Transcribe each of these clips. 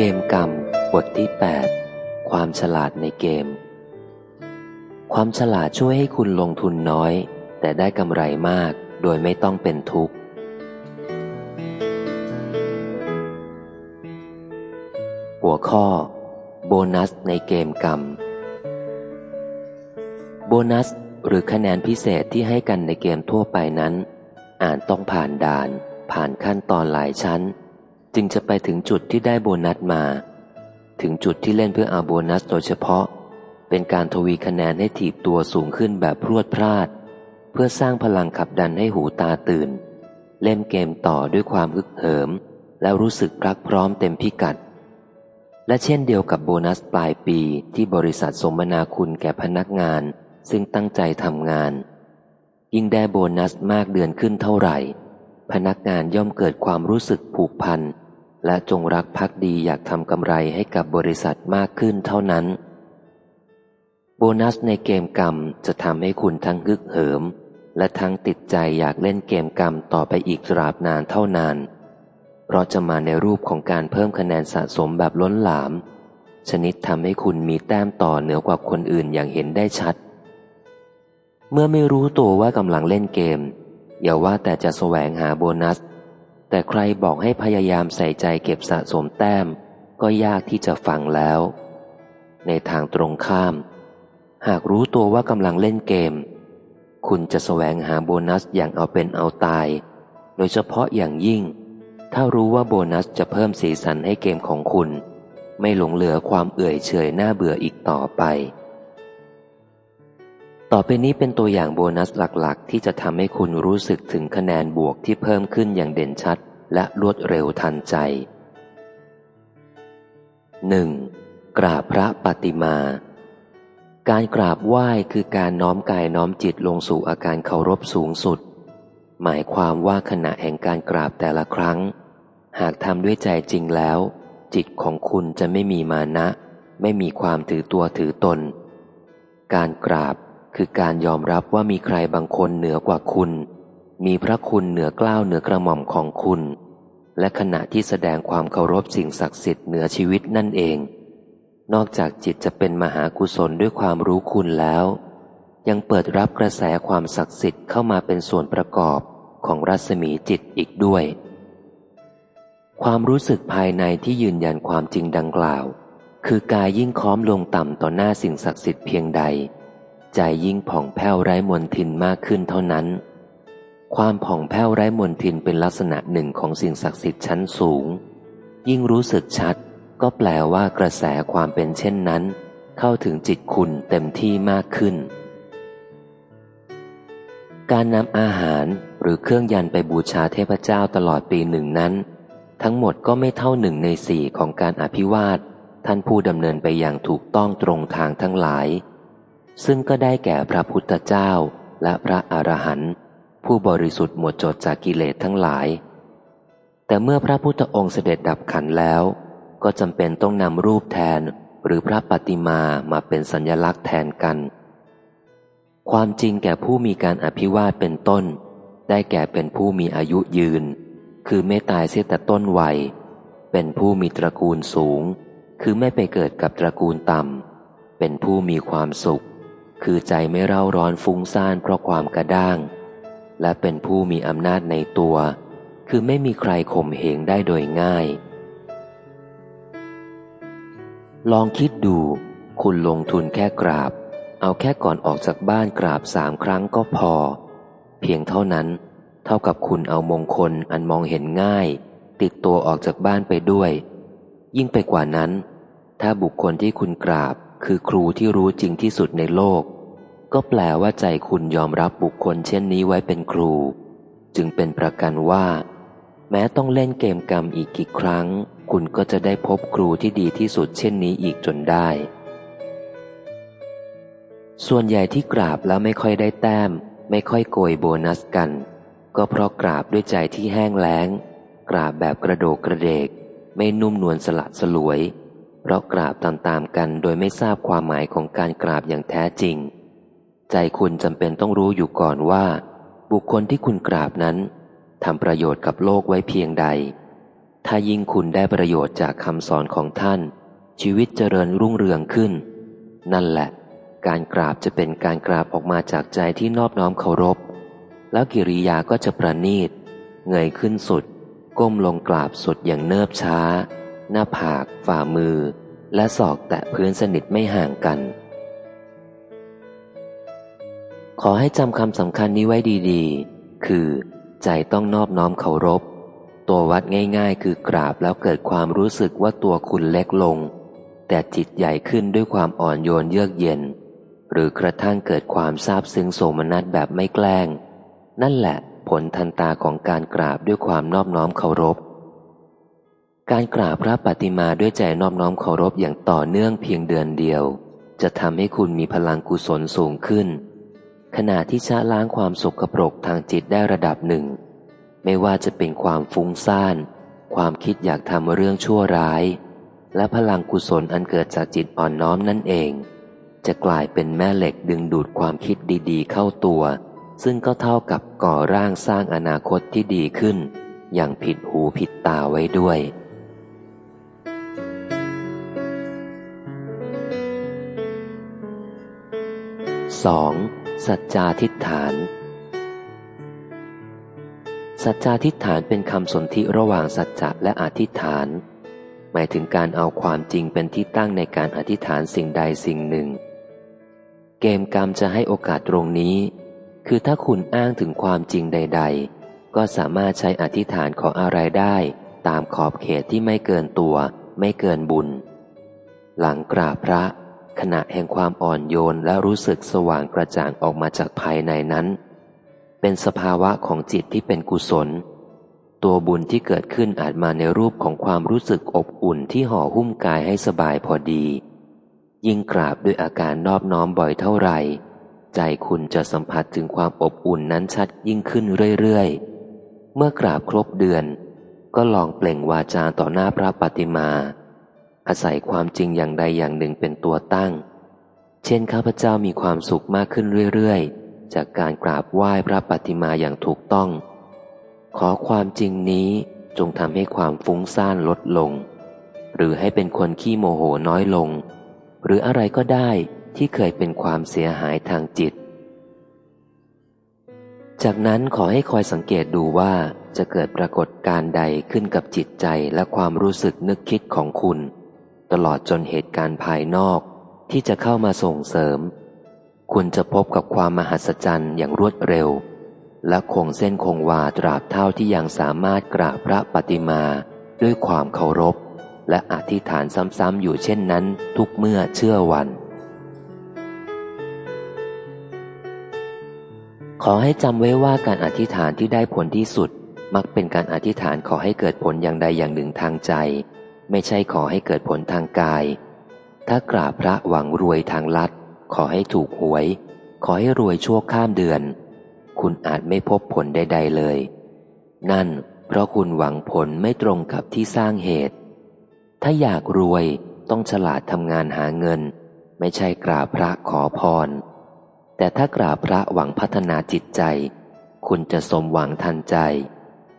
เกมกรรม บทที่ 8 ความฉลาดในเกม ความฉลาดช่วยให้คุณลงทุนน้อย แต่ได้กำไรมากโดยไม่ต้องเป็นทุกข์ หัวข้อ โบนัสในเกมกรรม โบนัส หรือคะแนนพิเศษที่ให้กันในเกมทั่วไปนั้น อ่านต้องผ่านด่าน ผ่านขั้นตอนหลายชั้น จึงจะไปถึงจุดที่ได้โบนัสมา ถึงจุดที่เล่นเพื่อเอาโบนัสโดยเฉพาะ เป็นการทวีคะแนนให้ถีบตัวสูงขึ้นแบบพรวดพลาด เพื่อสร้างพลังขับดันให้หูตาตื่น เล่นเกมต่อด้วยความฮึกเหิม แล้วรู้สึกรักพร้อมเต็มพิกัด และเช่นเดียวกับโบนัสปลายปีที่บริษัทสมนาคุณแก่พนักงาน ซึ่งตั้งใจทำงาน ยิ่งได้โบนัสมากเดือนขึ้นเท่าไหร่ พนักงานย่อมเกิดความรู้สึกผูกพัน และจงรักภักดีอยากทำกำไรให้กับบริษัทมากขึ้นเท่านั้น โบนัสในเกมกรรมจะทำให้คุณทั้งฮึกเหิม และทั้งติดใจอยากเล่นเกมกรรมต่อไปอีกตราบนานเท่านาน เพราะจะมาในรูปของการเพิ่มคะแนนสะสมแบบล้นหลาม ชนิดทำให้คุณมีแต้มต่อเหนือกว่าคนอื่นอย่างเห็นได้ชัด เมื่อไม่รู้ตัวว่ากำลังเล่นเกม อย่าว่าแต่จะแสวงหาโบนัส แต่ใครบอกให้พยายามใส่ใจเก็บสะสมแต้ม ก็ยากที่จะฟังแล้ว ในทางตรงข้าม หากรู้ตัวว่ากำลังเล่นเกม คุณจะแสวงหาโบนัสอย่างเอาเป็นเอาตาย โดยเฉพาะอย่างยิ่ง ถ้ารู้ว่าโบนัสจะเพิ่มสีสันให้เกมของคุณ ไม่หลงเหลือความเอื่อยเฉยหน้าเบื่ออีกต่อไป ต่อไปนี้เป็นตัวอย่างโบนัสหลักๆ ที่จะทำให้คุณรู้สึกถึงคะแนนบวกที่เพิ่มขึ้นอย่างเด่นชัด และรวดเร็วทันใจ 1. กราบพระปฏิมา การกราบไหว้คือการน้อมกายน้อมจิตลงสู่อาการเคารพสูงสุด หมายความว่าขณะแห่งการกราบแต่ละครั้ง หากทำด้วยใจจริงแล้ว จิตของคุณจะไม่มีมานะ ไม่มีความถือตัวถือตน การกราบ คือการยอมรับว่ามีใครบางคนเหนือกว่าคุณ มีพระคุณเหนือกล้าวเหนือกระหม่อมของคุณ และขณะที่แสดงความเคารพสิ่งศักดิ์สิทธิ์เหนือชีวิตนั่นเอง นอกจากจิตจะเป็นมหากุศลด้วยความรู้คุณแล้ว ยังเปิดรับกระแสความศักดิ์สิทธิ์เข้ามาเป็นส่วนประกอบของรัศมีจิตอีกด้วย ความรู้สึกภายในที่ยืนยันความจริงดังกล่าว คือกายยิ่งค้อมลงต่ำต่อหน้าสิ่งศักดิ์สิทธิ์เพียงใด ใจยิ่งผ่องแผ้วไร้มนทินมากขึ้นเท่านั้น ความผ่องแผ้วไร้มนทินเป็นลักษณะหนึ่งของสิ่งศักดิ์สิทธิ์ชั้นสูง ยิ่งรู้สึกชัด ก็แปลว่ากระแสความเป็นเช่นนั้น เข้าถึงจิตคุณเต็มที่มากขึ้น การนำอาหารหรือเครื่องยันไปบูชาเทพเจ้าตลอดปีหนึ่งนั้น ทั้งหมดก็ไม่เท่าหนึ่งในสี่ของการอภิวาท ท่านผู้ดำเนินไปอย่างถูกต้องตรงทางทั้งหลาย ซึ่งก็ได้แก่พระพุทธเจ้าและพระอรหันต์ผู้บริสุทธิ์หมดจดจากกิเลสทั้งหลาย แต่เมื่อพระพุทธองค์เสด็จดับขันแล้ว ก็จำเป็นต้องนำรูปแทนหรือพระปฏิมามาเป็นสัญลักษณ์แทนกัน ความจริงแก่ผู้มีการอภิวาทเป็นต้น ได้แก่เป็นผู้มีอายุยืน คือไม่ตายเสียแต่ต้นวัย เป็นผู้มีตระกูลสูง คือไม่ไปเกิดกับตระกูลต่ำเป็นผู้มีความสุข คือใจไม่เร่าร้อนฟุ้งซ่านเพราะความกระด้าง และเป็นผู้มีอำนาจในตัว คือไม่มีใครข่มเหงได้โดยง่าย ลองคิดดู คุณลงทุนแค่กราบ เอาแค่ก่อนออกจากบ้านกราบสามครั้งก็พอ เพียงเท่านั้นเท่ากับคุณเอามงคลอันมองเห็นง่าย ติดตัวออกจากบ้านไปด้วย ยิ่งไปกว่านั้น ถ้าบุคคลที่คุณกราบ คือครูที่รู้จริงที่สุดในโลก ก็แปลว่าใจคุณยอมรับบุคคลเช่นนี้ไว้เป็นครู จึงเป็นประกันว่า แม้ต้องเล่นเกมกรรมอีกกี่ครั้ง คุณก็จะได้พบครูที่ดีที่สุดเช่นนี้อีกจนได้ ส่วนใหญ่ที่กราบแล้วไม่ค่อยได้แต้ม ไม่ค่อยโกยโบนัสกัน ก็เพราะกราบด้วยใจที่แห้งแล้ง กราบแบบกระโดกกระเดก ไม่นุ่มนวลสละสลวย เพราะกราบตามๆกันโดยไม่ทราบความหมายของการกราบอย่างแท้จริง ใจคุณจำเป็นต้องรู้อยู่ก่อนว่า บุคคลที่คุณกราบนั้นทำประโยชน์กับโลกไว้เพียงใด ถ้ายิ่งคุณได้ประโยชน์จากคำสอนของท่าน ชีวิตเจริญรุ่งเรืองขึ้น นั่นแหละ การกราบจะเป็นการกราบออกมาจากใจที่นอบน้อมเคารพ แล้วกิริยาก็จะประณีต เงยขึ้นสุด ก้มลงกราบสุดอย่างเนิบช้า หน้าผาก ฝ่ามือ และศอกแตะพื้นสนิทไม่ห่างกัน ขอให้จำคำสำคัญนี้ไว้ดีๆ คือ ใจต้องนอบน้อมเคารพ ตัววัดง่ายๆ คือกราบแล้วเกิดความรู้สึกว่าตัวคุณเล็กลง แต่จิตใหญ่ขึ้นด้วยความอ่อนโยนเยือกเย็น หรือกระทั่งเกิดความซาบซึ้งโสมนัสแบบไม่แกล้ง นั่นแหละผลทันตาของการกราบด้วยความนอบน้อมเคารพ การกราบพระปฏิมาด้วยใจนอบน้อมเคารพอย่างต่อเนื่องเพียงเดือนเดียว จะทำให้คุณมีพลังกุศลสูงขึ้น ขณะที่ชะล้างความสกปรกทางจิตได้ระดับหนึ่ง ไม่ว่าจะเป็นความฟุ้งซ่าน ความคิดอยากทำเรื่องชั่วร้าย และพลังกุศลอันเกิดจากจิตอ่อนน้อมนั่นเอง จะกลายเป็นแม่เหล็กดึงดูดความคิดดีๆ เข้าตัว ซึ่งก็เท่ากับก่อร่างสร้างอนาคตที่ดีขึ้น อย่างผิดหูผิดตาไว้ด้วย 2. สัจจาทิฏฐาน สัจจาทิฏฐานเป็นคำสนธิระหว่างสัจจะและอธิษฐาน หมายถึงการเอาความจริงเป็นที่ตั้งในการอธิษฐานสิ่งใดสิ่งหนึ่ง เกมกรรมจะให้โอกาสตรงนี้ คือถ้าคุณอ้างถึงความจริงใด ๆ ก็สามารถใช้อธิษฐานขออะไรได้ ตามขอบเขตที่ไม่เกินตัว ไม่เกินบุญ หลังกราบพระ ขณะแห่งความอ่อนโยนและรู้สึกสว่างกระจ่างออกมาจากภายในนั้น เป็นสภาวะของจิตที่เป็นกุศล ตัวบุญที่เกิดขึ้นอาจมาในรูปของความรู้สึกอบอุ่นที่ห่อหุ้มกายให้สบายพอดี ยิ่งกราบด้วยอาการนอบน้อมบ่อยเท่าไหร่ ใจคุณจะสัมผัสถึงความอบอุ่นนั้นชัดยิ่งขึ้นเรื่อยๆ เมื่อกราบครบเดือน ก็ลองเปล่งวาจาต่อหน้าพระปฏิมา อาศัยความจริงอย่างใดอย่างหนึ่งเป็นตัวตั้ง เช่นข้าพเจ้ามีความสุขมากขึ้นเรื่อยๆ จากการกราบไหว้พระปฏิมาอย่างถูกต้อง ขอความจริงนี้จงทำให้ความฟุ้งซ่านลดลง หรือให้เป็นคนขี้โมโหน้อยลง หรืออะไรก็ได้ที่เคยเป็นความเสียหายทางจิต จากนั้นขอให้คอยสังเกตดูว่าจะเกิดปรากฏการใดขึ้นกับจิตใจและความรู้สึกนึกคิดของคุณ ลอดจนเหตุการณ์ภายนอกที่จะเข้ามาส่งเสริม คุณจะพบกับความมหัศจรรย์อย่างรวดเร็ว และคงเส้นคงวาตราบเท่าที่ยังสามารถกราบพระปฏิมาด้วยความเคารพ และอธิษฐานซ้ำๆอยู่เช่นนั้นทุกเมื่อเชื่อวัน ขอให้จำไว้ว่าการอธิษฐานที่ได้ผลที่สุด มักเป็นการอธิษฐานขอให้เกิดผลอย่างใดอย่างหนึ่งทางใจ ไม่ใช่ขอให้เกิดผลทางกาย ถ้ากราบพระหวังรวยทางลัด ขอให้ถูกหวย ขอให้รวยชั่วข้ามเดือน คุณอาจไม่พบผลใดๆเลย นั่นเพราะคุณหวังผลไม่ตรงกับที่สร้างเหตุ ถ้าอยากรวยต้องฉลาดทำงานหาเงิน ไม่ใช่กราบพระขอพร แต่ถ้ากราบพระหวังพัฒนาจิตใจ คุณจะสมหวังทันใจ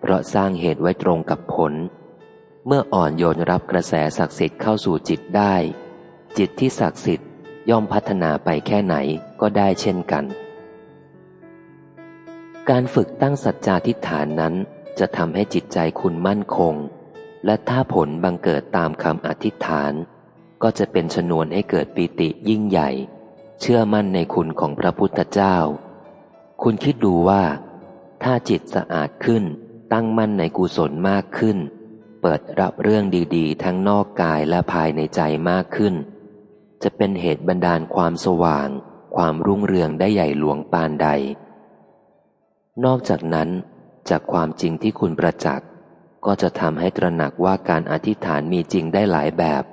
เพราะสร้างเหตุไว้ตรงกับผล เมื่ออ่อนโยนรับกระแสศักดิ์สิทธิ์เข้าสู่จิตได้ จิตที่ศักดิ์สิทธิ์ย่อมพัฒนาไปแค่ไหนก็ได้เช่นกัน การฝึกตั้งสัจจาทิฏฐานนั้นจะทำให้จิตใจคุณมั่นคง และถ้าผลบังเกิดตามคำอธิษฐาน ก็จะเป็นชนวนให้เกิดปีติยิ่งใหญ่ เชื่อมั่นในคุณของพระพุทธเจ้า คุณคิดดูว่า ถ้าจิตสะอาดขึ้นตั้งมั่นในกุศลมากขึ้น เปิดรับเรื่องดีๆ ทั้งนอกกายและภายในใจมากขึ้น จะเป็นเหตุบันดาลความสว่าง ความรุ่งเรืองได้ใหญ่หลวงปานใด นอกจากนั้น จากความจริงที่คุณประจักษ์ ก็จะทำให้ตระหนักว่าการอธิษฐานมีจริงได้หลายแบบ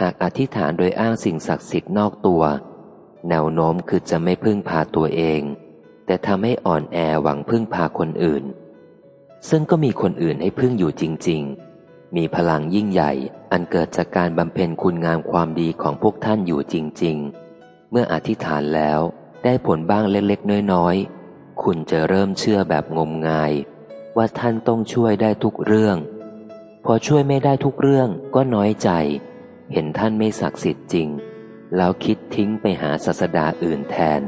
หากอธิษฐานโดยอ้างสิ่งศักดิ์สิทธิ์นอกตัว แนวโน้มคือจะไม่พึ่งพาตัวเอง แต่ทำให้อ่อนแอหวังพึ่งพาคนอื่น ซึ่งก็มีคนอื่นให้พึ่งอยู่จริง ๆ มีพลังยิ่งใหญ่อันเกิดจากการบำเพ็ญคุณงามความดีของพวกท่านอยู่จริง ๆ เมื่ออธิษฐานแล้วได้ผลบ้างเล็กๆ น้อยๆ คุณจะเริ่มเชื่อแบบงมงาย ว่าท่านต้องช่วยได้ทุกเรื่อง พอช่วยไม่ได้ทุกเรื่องก็น้อยใจ เห็นท่านไม่ศักดิ์สิทธิ์จริง แล้วคิดทิ้งไปหาศาสดาอื่นแทน